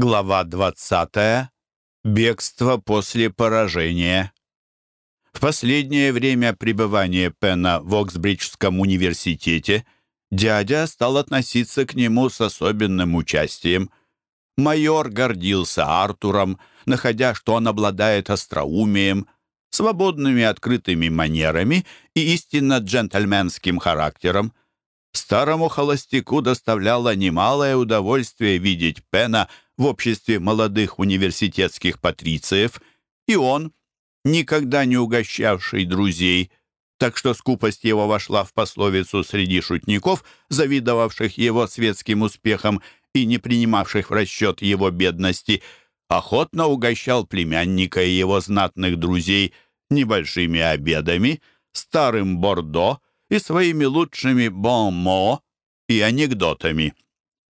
Глава 20. Бегство после поражения. В последнее время пребывания Пена в Оксбриджском университете дядя стал относиться к нему с особенным участием. Майор гордился Артуром, находя, что он обладает остроумием, свободными открытыми манерами и истинно джентльменским характером. Старому холостяку доставляло немалое удовольствие видеть Пена – в обществе молодых университетских патрициев, и он, никогда не угощавший друзей, так что скупость его вошла в пословицу среди шутников, завидовавших его светским успехам и не принимавших в расчет его бедности, охотно угощал племянника и его знатных друзей небольшими обедами, старым бордо и своими лучшими бонмо и анекдотами.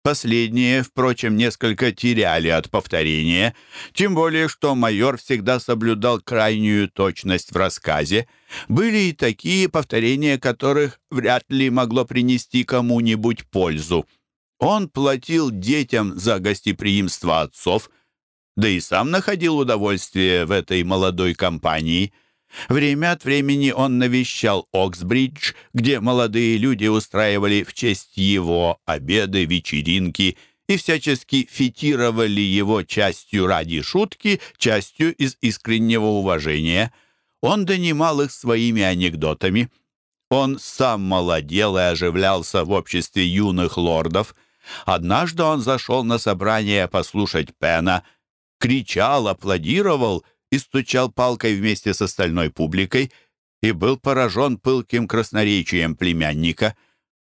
Последние, впрочем, несколько теряли от повторения, тем более что майор всегда соблюдал крайнюю точность в рассказе. Были и такие повторения, которых вряд ли могло принести кому-нибудь пользу. Он платил детям за гостеприимство отцов, да и сам находил удовольствие в этой молодой компании – Время от времени он навещал Оксбридж, где молодые люди устраивали в честь его обеды, вечеринки и всячески фитировали его частью ради шутки, частью из искреннего уважения. Он донимал их своими анекдотами. Он сам молодел и оживлялся в обществе юных лордов. Однажды он зашел на собрание послушать Пена, кричал, аплодировал — и стучал палкой вместе с остальной публикой и был поражен пылким красноречием племянника.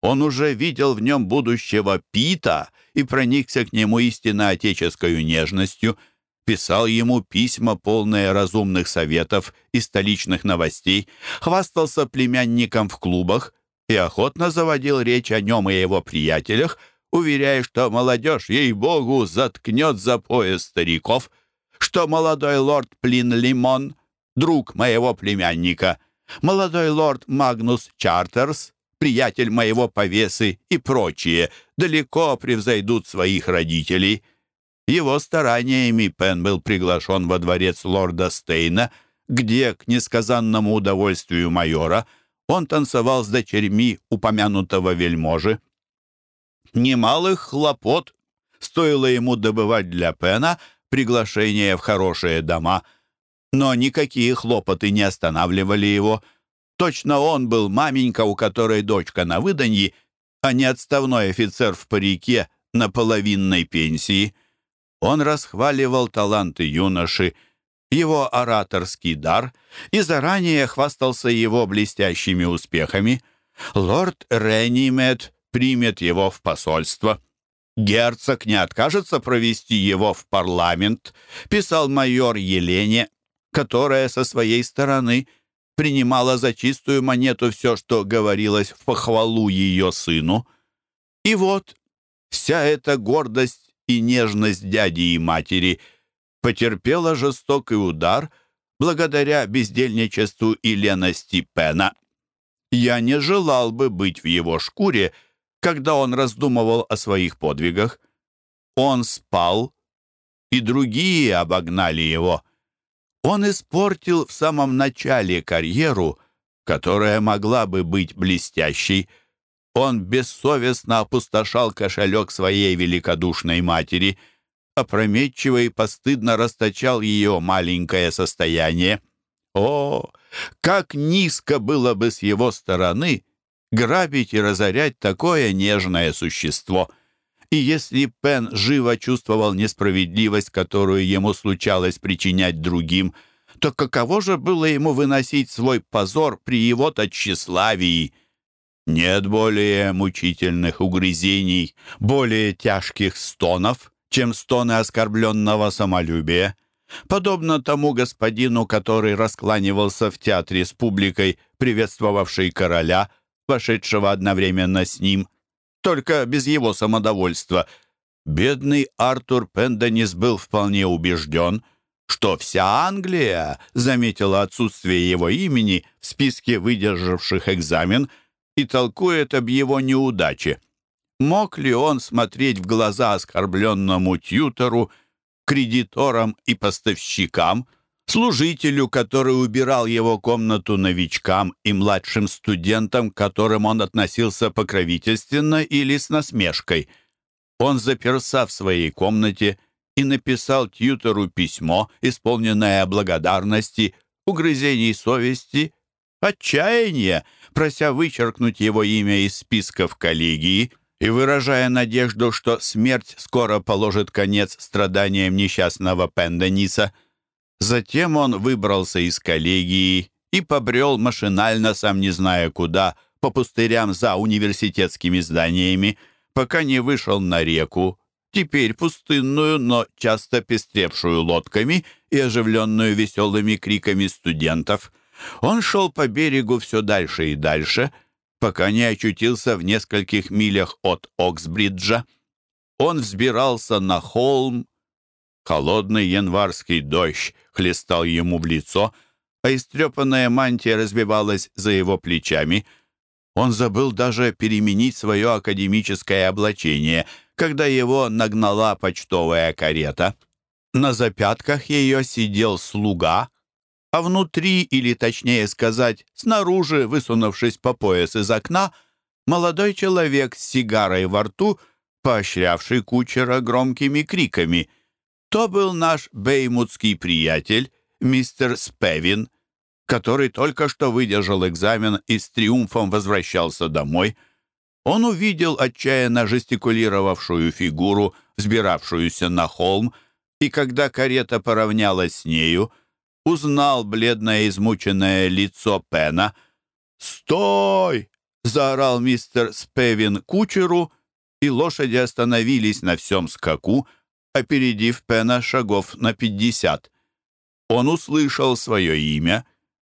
Он уже видел в нем будущего Пита и проникся к нему истинно отеческой нежностью, писал ему письма, полные разумных советов и столичных новостей, хвастался племянником в клубах и охотно заводил речь о нем и его приятелях, уверяя, что молодежь, ей-богу, заткнет за пояс стариков — что молодой лорд Плин Лимон, друг моего племянника, молодой лорд Магнус Чартерс, приятель моего повесы и прочие, далеко превзойдут своих родителей. Его стараниями Пен был приглашен во дворец лорда Стейна, где, к несказанному удовольствию майора, он танцевал с дочерьми упомянутого вельможи. Немалых хлопот стоило ему добывать для Пена приглашение в хорошие дома, но никакие хлопоты не останавливали его. Точно он был маменька, у которой дочка на выданье, а не отставной офицер в парике на половинной пенсии. Он расхваливал таланты юноши, его ораторский дар и заранее хвастался его блестящими успехами. Лорд Ренимед примет его в посольство. Герцог не откажется провести его в парламент, писал майор Елене, которая со своей стороны принимала за чистую монету все, что говорилось в похвалу ее сыну. И вот вся эта гордость и нежность дяди и матери потерпела жестокий удар благодаря бездельничеству и лености Пена. Я не желал бы быть в его шкуре, когда он раздумывал о своих подвигах. Он спал, и другие обогнали его. Он испортил в самом начале карьеру, которая могла бы быть блестящей. Он бессовестно опустошал кошелек своей великодушной матери, опрометчиво и постыдно расточал ее маленькое состояние. О, как низко было бы с его стороны грабить и разорять такое нежное существо. И если Пен живо чувствовал несправедливость, которую ему случалось причинять другим, то каково же было ему выносить свой позор при его-то тщеславии? Нет более мучительных угрызений, более тяжких стонов, чем стоны оскорбленного самолюбия. Подобно тому господину, который раскланивался в театре с публикой, приветствовавшей короля, вошедшего одновременно с ним, только без его самодовольства. Бедный Артур Пенденис был вполне убежден, что вся Англия заметила отсутствие его имени в списке выдержавших экзамен и толкует об его неудаче. Мог ли он смотреть в глаза оскорбленному тьютору, кредиторам и поставщикам, служителю, который убирал его комнату новичкам и младшим студентам, к которым он относился покровительственно или с насмешкой. Он заперся в своей комнате и написал тьютору письмо, исполненное благодарности, угрызений совести, отчаяния, прося вычеркнуть его имя из списков коллегии и выражая надежду, что смерть скоро положит конец страданиям несчастного Пендениса. Затем он выбрался из коллегии и побрел машинально, сам не зная куда, по пустырям за университетскими зданиями, пока не вышел на реку, теперь пустынную, но часто пестревшую лодками и оживленную веселыми криками студентов. Он шел по берегу все дальше и дальше, пока не очутился в нескольких милях от Оксбриджа. Он взбирался на холм. Холодный январский дождь хлестал ему в лицо, а истрепанная мантия разбивалась за его плечами. Он забыл даже переменить свое академическое облачение — когда его нагнала почтовая карета. На запятках ее сидел слуга, а внутри, или точнее сказать, снаружи, высунувшись по пояс из окна, молодой человек с сигарой во рту, поощрявший кучера громкими криками. То был наш беймутский приятель, мистер Спевин, который только что выдержал экзамен и с триумфом возвращался домой — он увидел отчаянно жестикулировавшую фигуру, взбиравшуюся на холм, и когда карета поравнялась с нею, узнал бледное измученное лицо Пена. «Стой!» — заорал мистер Спевин кучеру, и лошади остановились на всем скаку, опередив Пена шагов на пятьдесят. Он услышал свое имя —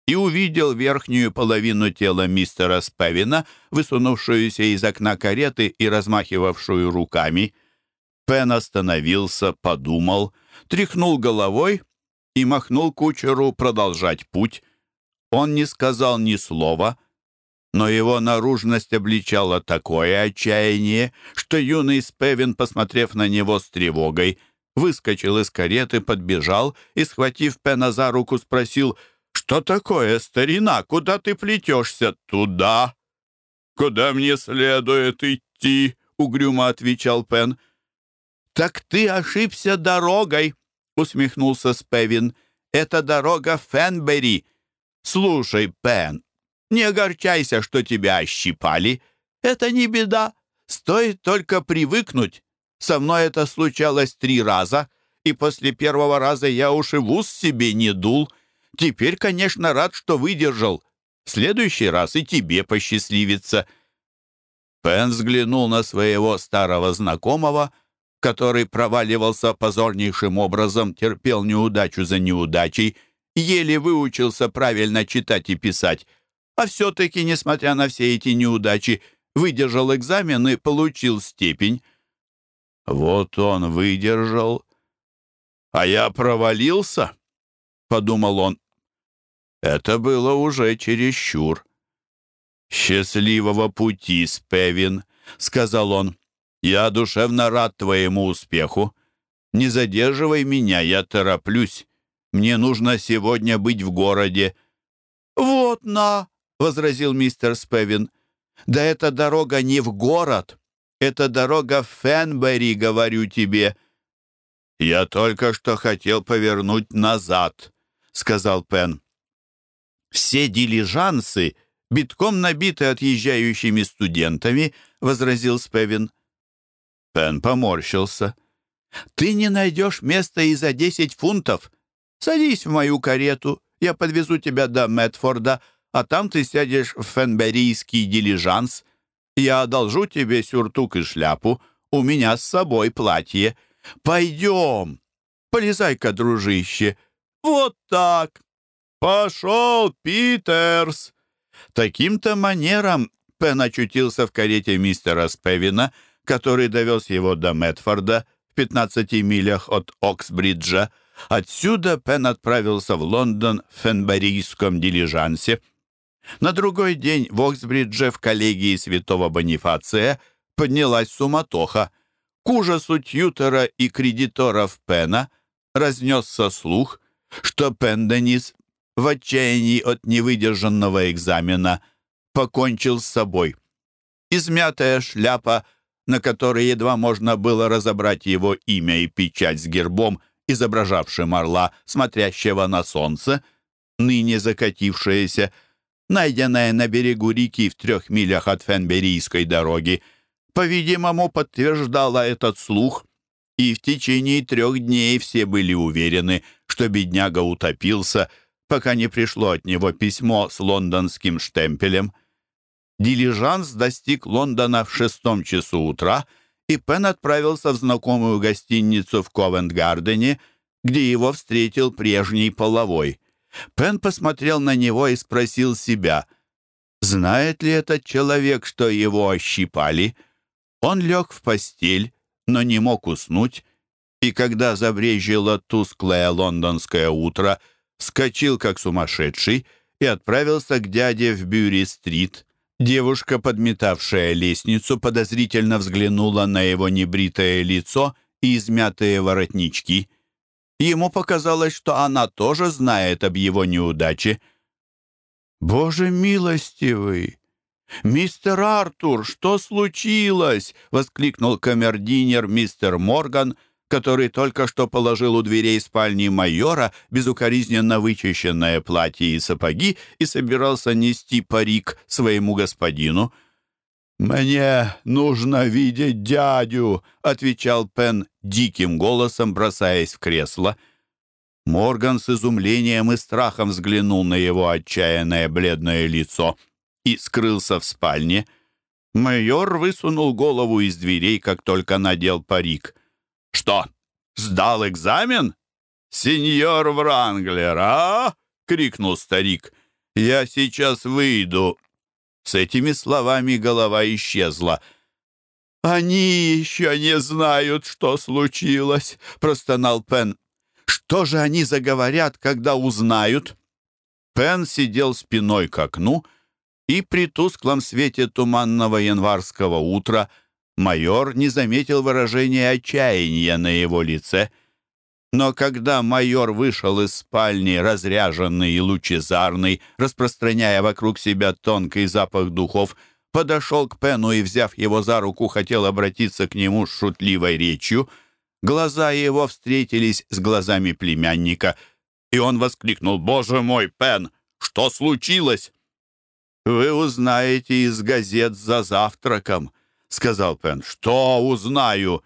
и увидел верхнюю половину тела мистера Спевина, высунувшуюся из окна кареты и размахивавшую руками. Пен остановился, подумал, тряхнул головой и махнул кучеру продолжать путь. Он не сказал ни слова, но его наружность обличала такое отчаяние, что юный Спевин, посмотрев на него с тревогой, выскочил из кареты, подбежал и, схватив Пена за руку, спросил — «Что такое, старина? Куда ты плетешься?» «Туда». «Куда мне следует идти?» — угрюмо отвечал Пен. «Так ты ошибся дорогой», — усмехнулся Спевин. «Это дорога Фенбери. Слушай, Пен, не огорчайся, что тебя ощипали. Это не беда. Стоит только привыкнуть. Со мной это случалось три раза, и после первого раза я уж и в ус себе не дул». Теперь, конечно, рад, что выдержал. В следующий раз и тебе посчастливится». Пен взглянул на своего старого знакомого, который проваливался позорнейшим образом, терпел неудачу за неудачей, еле выучился правильно читать и писать, а все-таки, несмотря на все эти неудачи, выдержал экзамен и получил степень. Вот он выдержал, а я провалился, — подумал он. Это было уже чересчур. «Счастливого пути, Спевин», — сказал он. «Я душевно рад твоему успеху. Не задерживай меня, я тороплюсь. Мне нужно сегодня быть в городе». «Вот на», — возразил мистер Спевин. «Да эта дорога не в город. Это дорога в Фенбери, говорю тебе». «Я только что хотел повернуть назад», — сказал Пен. «Все дилижансы битком набиты отъезжающими студентами», — возразил Спевин. Пен поморщился. «Ты не найдешь места и за десять фунтов. Садись в мою карету, я подвезу тебя до Мэтфорда, а там ты сядешь в фенберийский дилижанс. Я одолжу тебе сюртук и шляпу, у меня с собой платье. Пойдем, полезай-ка, дружище. Вот так!» «Пошел, Питерс!» Таким-то манером Пен очутился в карете мистера Спевина, который довез его до Мэтфорда в 15 милях от Оксбриджа. Отсюда Пен отправился в Лондон в фенберийском дилижансе. На другой день в Оксбридже в коллегии святого Бонифация поднялась суматоха. К ужасу тьютера и кредиторов Пена – разнесся слух, что Пенденис в отчаянии от невыдержанного экзамена покончил с собой. Измятая шляпа, на которой едва можно было разобрать его имя и печать с гербом, изображавшим орла, смотрящего на солнце, ныне закатившееся, найденная на берегу реки в трех милях от Фенберийской дороги, по-видимому, подтверждала этот слух, и в течение трех дней все были уверены, что бедняга утопился, пока не пришло от него письмо с лондонским штемпелем. Дилижанс достиг Лондона в шестом часу утра, и Пен отправился в знакомую гостиницу в Ковент-Гардене, где его встретил прежний половой. Пен посмотрел на него и спросил себя, знает ли этот человек, что его ощипали. Он лег в постель, но не мог уснуть, и когда забрежило тусклое лондонское утро, вскочил как сумасшедший и отправился к дяде в Бюри-стрит. Девушка, подметавшая лестницу, подозрительно взглянула на его небритое лицо и измятые воротнички. Ему показалось, что она тоже знает об его неудаче. «Боже милостивый! Мистер Артур, что случилось?» — воскликнул камердинер мистер Морган — который только что положил у дверей спальни майора безукоризненно вычищенное платье и сапоги и собирался нести парик своему господину. «Мне нужно видеть дядю», — отвечал Пен диким голосом, бросаясь в кресло. Морган с изумлением и страхом взглянул на его отчаянное бледное лицо и скрылся в спальне. Майор высунул голову из дверей, как только надел парик. «Что, сдал экзамен?» «Сеньор Вранглер, а?» — крикнул старик. «Я сейчас выйду». С этими словами голова исчезла. «Они еще не знают, что случилось», — простонал Пен. «Что же они заговорят, когда узнают?» Пен сидел спиной к окну, и при тусклом свете туманного январского утра — майор не заметил выражения отчаяния на его лице. Но когда майор вышел из спальни, разряженный и лучезарный, распространяя вокруг себя тонкий запах духов, подошел к Пену и, взяв его за руку, хотел обратиться к нему с шутливой речью, глаза его встретились с глазами племянника, и он воскликнул «Боже мой, Пен, что случилось?» «Вы узнаете из газет за завтраком», — сказал Пен. «Что узнаю?»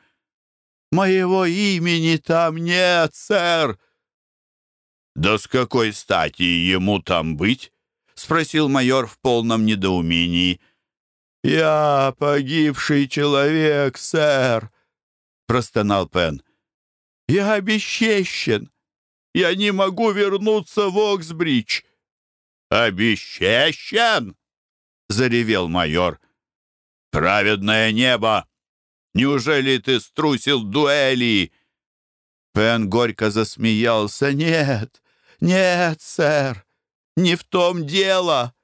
«Моего имени там нет, сэр!» «Да с какой стати ему там быть?» — спросил майор в полном недоумении. «Я погибший человек, сэр!» — простонал Пен. «Я обесчещен! Я не могу вернуться в Оксбридж!» «Обесчещен!» — заревел майор. «Праведное небо! Неужели ты струсил дуэли?» Пен горько засмеялся. «Нет, нет, сэр, не в том дело.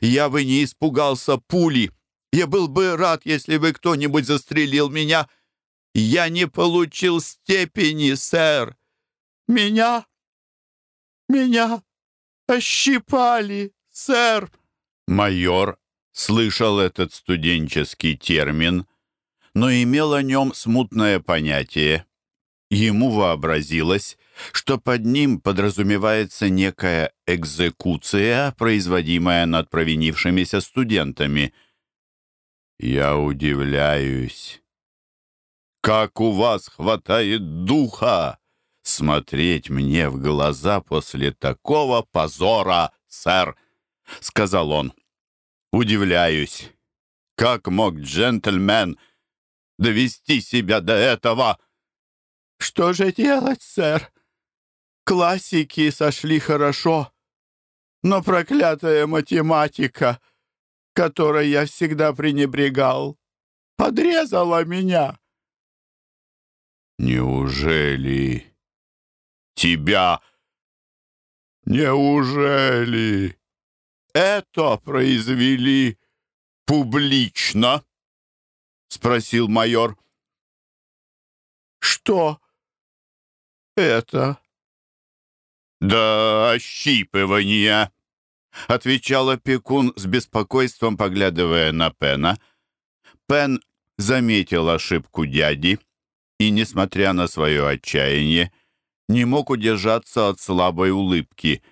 Я бы не испугался пули. Я был бы рад, если бы кто-нибудь застрелил меня. Я не получил степени, сэр. Меня... меня ощипали, сэр». Майор слышал этот студенческий термин, но имел о нем смутное понятие. Ему вообразилось, что под ним подразумевается некая экзекуция, производимая над провинившимися студентами. «Я удивляюсь. Как у вас хватает духа смотреть мне в глаза после такого позора, сэр!» — сказал он. Удивляюсь, как мог джентльмен довести себя до этого? Что же делать, сэр? Классики сошли хорошо, но проклятая математика, которой я всегда пренебрегал, подрезала меня. Неужели тебя... Неужели это произвели публично?» — спросил майор. «Что? это?» «Да, ощипывания», — отвечал опекун с беспокойством, поглядывая на Пена. Пен заметил ошибку дяди и, несмотря на свое отчаяние, не мог удержаться от слабой улыбки.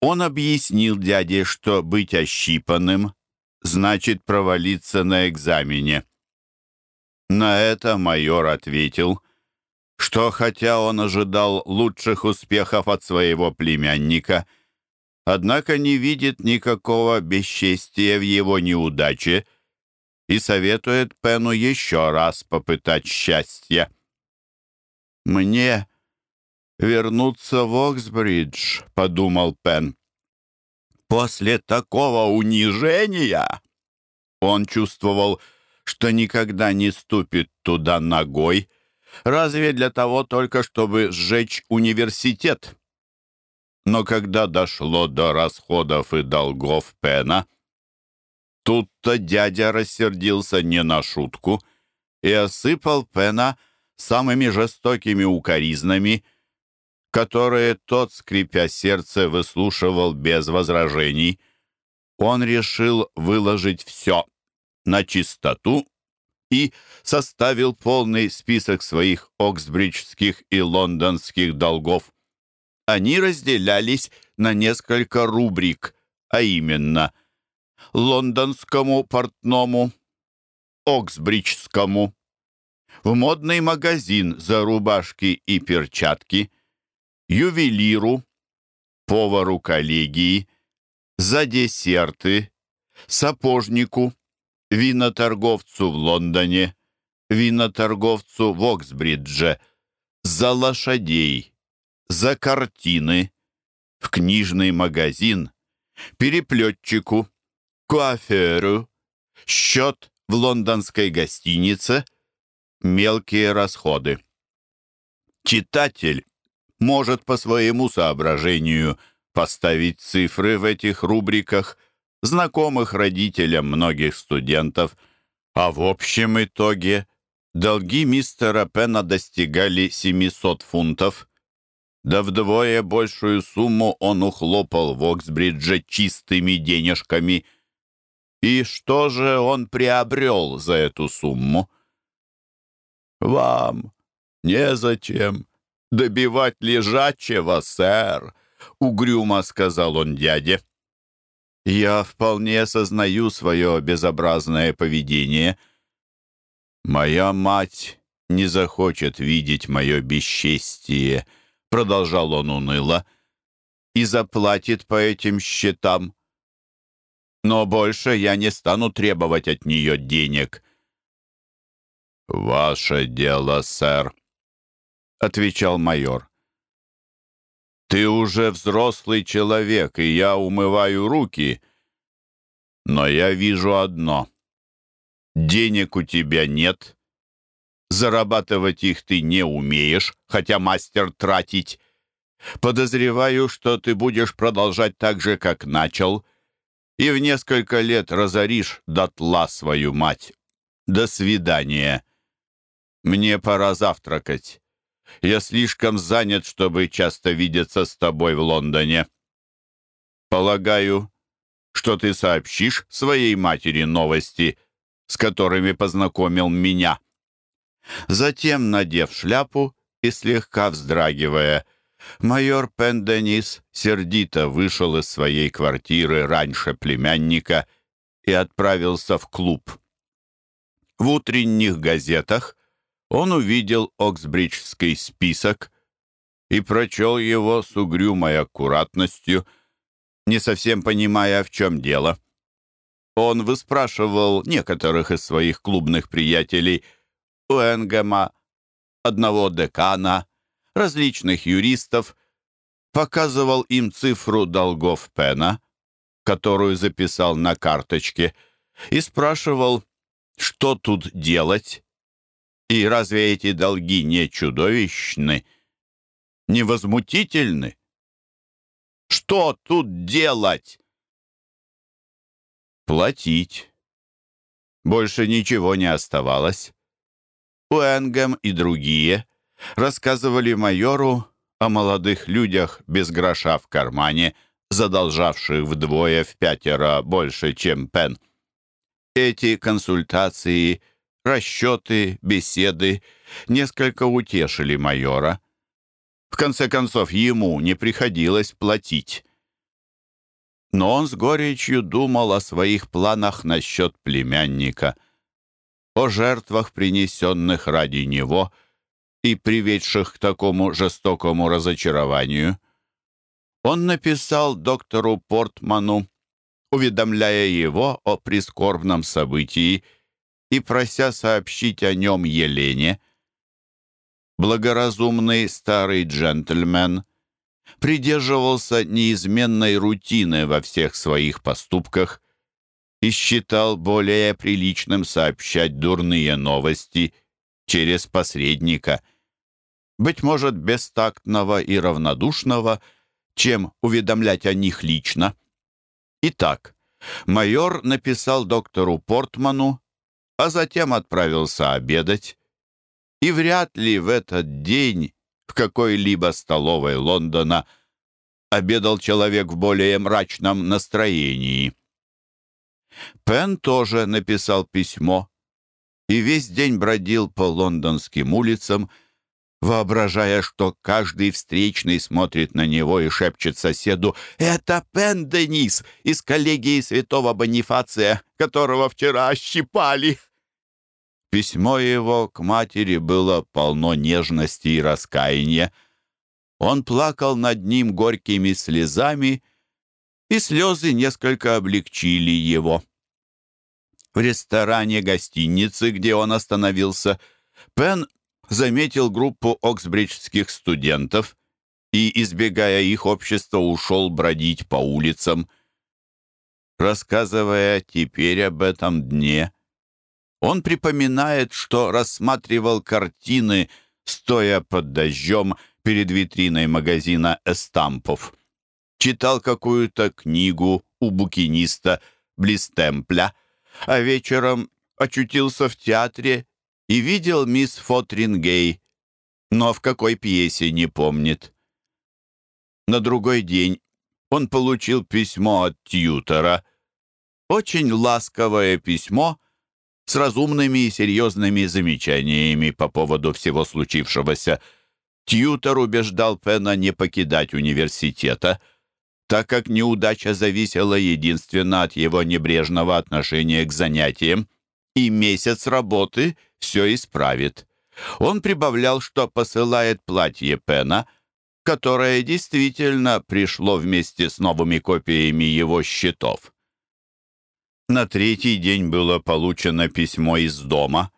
Он объяснил дяде, что быть ощипанным значит провалиться на экзамене. На это майор ответил, что хотя он ожидал лучших успехов от своего племянника, однако не видит никакого бесчестия в его неудаче и советует Пену еще раз попытать счастья. «Мне вернуться в Оксбридж», — подумал Пен. «После такого унижения...» Он чувствовал, что никогда не ступит туда ногой, разве для того только, чтобы сжечь университет. Но когда дошло до расходов и долгов Пена, Тут-то дядя рассердился не на шутку и осыпал Пена самыми жестокими укоризнами, которые тот, скрипя сердце, выслушивал без возражений. Он решил выложить все на чистоту и составил полный список своих оксбриджских и лондонских долгов. Они разделялись на несколько рубрик, а именно – лондонскому портному, Оксбриджскому, в модный магазин за рубашки и перчатки, ювелиру, повару коллегии, за десерты, сапожнику, виноторговцу в Лондоне, виноторговцу в Оксбридже, за лошадей, за картины, в книжный магазин, переплетчику, куаферу, счет в лондонской гостинице, мелкие расходы. Читатель может по своему соображению поставить цифры в этих рубриках, знакомых родителям многих студентов, а в общем итоге долги мистера Пена достигали 700 фунтов, да вдвое большую сумму он ухлопал в Оксбридже чистыми денежками – и что же он приобрел за эту сумму? «Вам незачем добивать лежачего, сэр», — угрюмо сказал он дяде. «Я вполне осознаю свое безобразное поведение. Моя мать не захочет видеть мое бесчестие», — продолжал он уныло, — «и заплатит по этим счетам но больше я не стану требовать от нее денег». «Ваше дело, сэр», — отвечал майор. «Ты уже взрослый человек, и я умываю руки, но я вижу одно. Денег у тебя нет, зарабатывать их ты не умеешь, хотя мастер тратить. Подозреваю, что ты будешь продолжать так же, как начал» и в несколько лет разоришь дотла свою мать. До свидания. Мне пора завтракать. Я слишком занят, чтобы часто видеться с тобой в Лондоне. Полагаю, что ты сообщишь своей матери новости, с которыми познакомил меня. Затем, надев шляпу и слегка вздрагивая, Майор Пенденис сердито вышел из своей квартиры раньше племянника и отправился в клуб. В утренних газетах он увидел Оксбриджский список и прочел его с угрюмой аккуратностью, не совсем понимая, в чем дело. Он выспрашивал некоторых из своих клубных приятелей Уэнгема, одного декана, различных юристов, показывал им цифру долгов Пена, которую записал на карточке, и спрашивал, что тут делать, и разве эти долги не чудовищны, невозмутительны? Что тут делать? Платить. Больше ничего не оставалось. Уэнгем и другие рассказывали майору о молодых людях без гроша в кармане, задолжавших вдвое в пятеро больше, чем Пен. Эти консультации, расчеты, беседы несколько утешили майора. В конце концов, ему не приходилось платить. Но он с горечью думал о своих планах насчет племянника, о жертвах, принесенных ради него и приведших к такому жестокому разочарованию. Он написал доктору Портману, уведомляя его о прискорбном событии и прося сообщить о нем Елене. Благоразумный старый джентльмен придерживался неизменной рутины во всех своих поступках и считал более приличным сообщать дурные новости через посредника, быть может, бестактного и равнодушного, чем уведомлять о них лично. Итак, майор написал доктору Портману, а затем отправился обедать, и вряд ли в этот день в какой-либо столовой Лондона обедал человек в более мрачном настроении. Пен тоже написал письмо и весь день бродил по лондонским улицам, воображая, что каждый встречный смотрит на него и шепчет соседу «Это Пен Денис из коллегии святого Бонифация, которого вчера ощипали». Письмо его к матери было полно нежности и раскаяния. Он плакал над ним горькими слезами, и слезы несколько облегчили его. В ресторане гостиницы, где он остановился, Пен заметил группу оксбриджских студентов и, избегая их общества, ушел бродить по улицам. Рассказывая теперь об этом дне, он припоминает, что рассматривал картины, стоя под дождем перед витриной магазина эстампов. Читал какую-то книгу у букиниста Блистемпля, а вечером очутился в театре и видел мисс Фотрингей, но в какой пьесе не помнит. На другой день он получил письмо от тьютора. Очень ласковое письмо — с разумными и серьезными замечаниями по поводу всего случившегося. Тьютор убеждал Пена не покидать университета, так как неудача зависела единственно от его небрежного отношения к занятиям, и месяц работы все исправит. Он прибавлял, что посылает платье Пена, которое действительно пришло вместе с новыми копиями его счетов. На третий день было получено письмо из дома.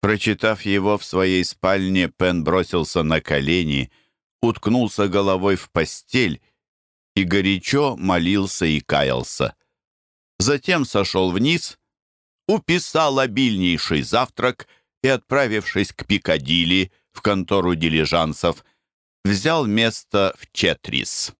Прочитав его в своей спальне, Пен бросился на колени, уткнулся головой в постель и горячо молился и каялся. Затем сошел вниз, уписал обильнейший завтрак и, отправившись к Пикадилли в контору дилижансов, взял место в Четрис.